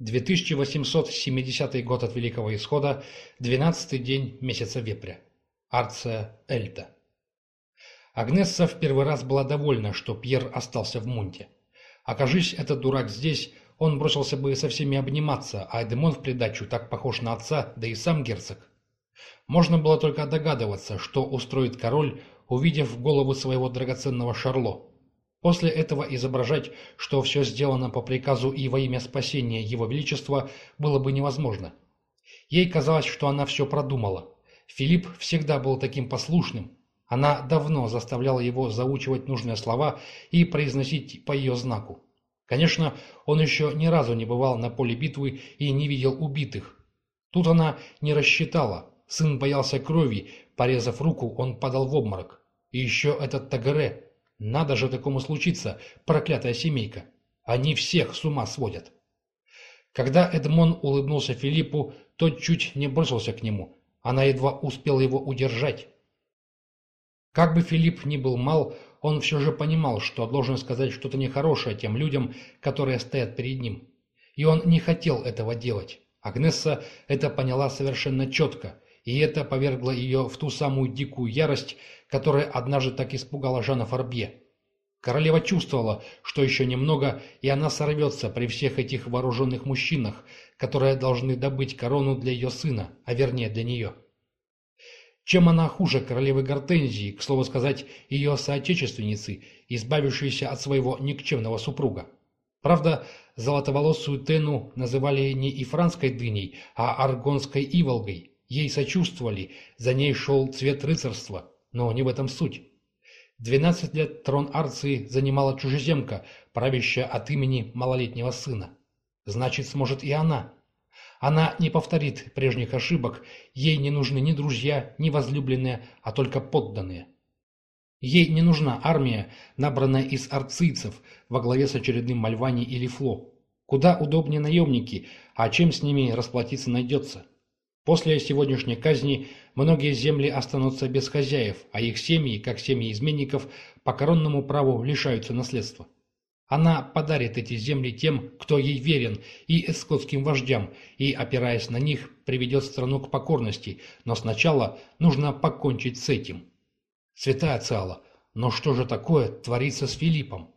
2870 год от Великого Исхода, 12 день месяца Вепря. Арция Эльта. Агнесса в первый раз была довольна, что Пьер остался в Мунте. Окажись этот дурак здесь, он бросился бы со всеми обниматься, а Эдемон в придачу так похож на отца, да и сам герцог. Можно было только догадываться, что устроит король, увидев голову своего драгоценного Шарло. После этого изображать, что все сделано по приказу и во имя спасения Его Величества, было бы невозможно. Ей казалось, что она все продумала. Филипп всегда был таким послушным. Она давно заставляла его заучивать нужные слова и произносить по ее знаку. Конечно, он еще ни разу не бывал на поле битвы и не видел убитых. Тут она не рассчитала. Сын боялся крови, порезав руку, он падал в обморок. И еще этот Тагаре, надо же такому случиться, проклятая семейка. Они всех с ума сводят. Когда Эдмон улыбнулся Филиппу, тот чуть не бросился к нему. Она едва успела его удержать. Как бы Филипп ни был мал, он все же понимал, что должен сказать что-то нехорошее тем людям, которые стоят перед ним. И он не хотел этого делать. Агнесса это поняла совершенно четко, и это повергло ее в ту самую дикую ярость, которая однажды так испугала Жана Фарбье. Королева чувствовала, что еще немного, и она сорвется при всех этих вооруженных мужчинах, которые должны добыть корону для ее сына, а вернее для нее. Чем она хуже королевы Гортензии, к слову сказать, ее соотечественницы, избавившейся от своего никчемного супруга? Правда, золотоволосую Тену называли не ифранской дыней, а аргонской иволгой. Ей сочувствовали, за ней шел цвет рыцарства, но не в этом суть. Двенадцать лет трон Арции занимала чужеземка, правящая от имени малолетнего сына. Значит, сможет и она. Она не повторит прежних ошибок, ей не нужны ни друзья, ни возлюбленные, а только подданные. Ей не нужна армия, набранная из арцийцев во главе с очередным Мальвани или Фло. Куда удобнее наемники, а чем с ними расплатиться найдется. После сегодняшней казни многие земли останутся без хозяев, а их семьи, как семьи изменников, по коронному праву лишаются наследства. Она подарит эти земли тем, кто ей верен, и эскотским вождям, и, опираясь на них, приведет страну к покорности, но сначала нужно покончить с этим. Святая Циала, но что же такое творится с Филиппом?